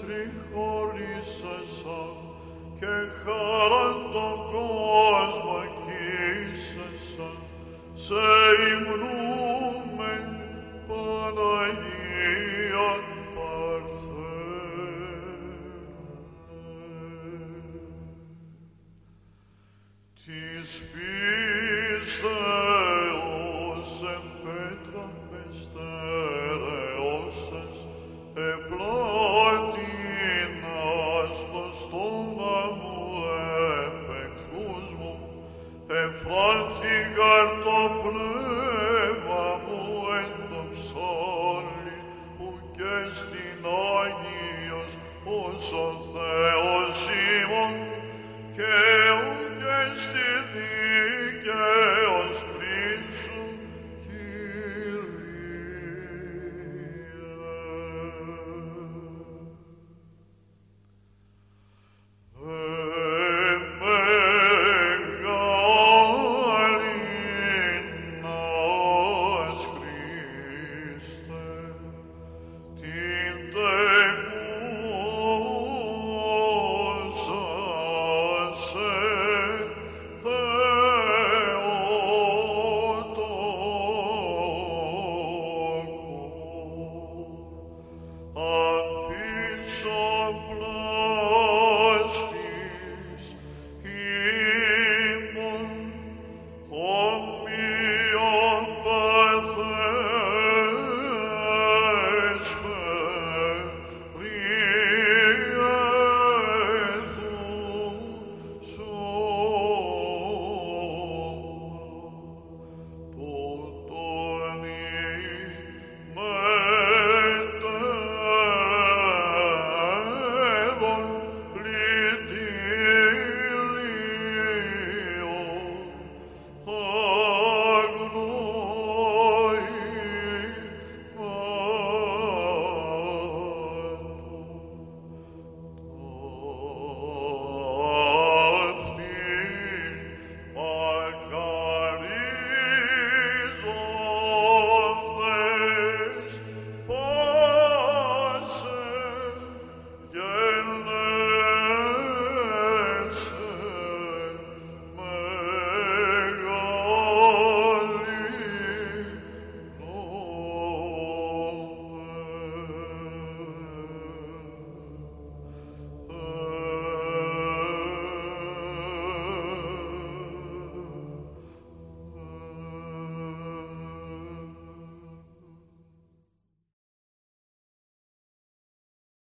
τριχωρήσασα και χαράν τον κόσμο κύσασα σε υμνούμεν Παναγία Παρθένε. Της πίστεως εφράνθηκαν το πνεύμα μου εν το ψάλλι που και στην Άγιος ως ο Θεός ημών και ου και στη δίκαιο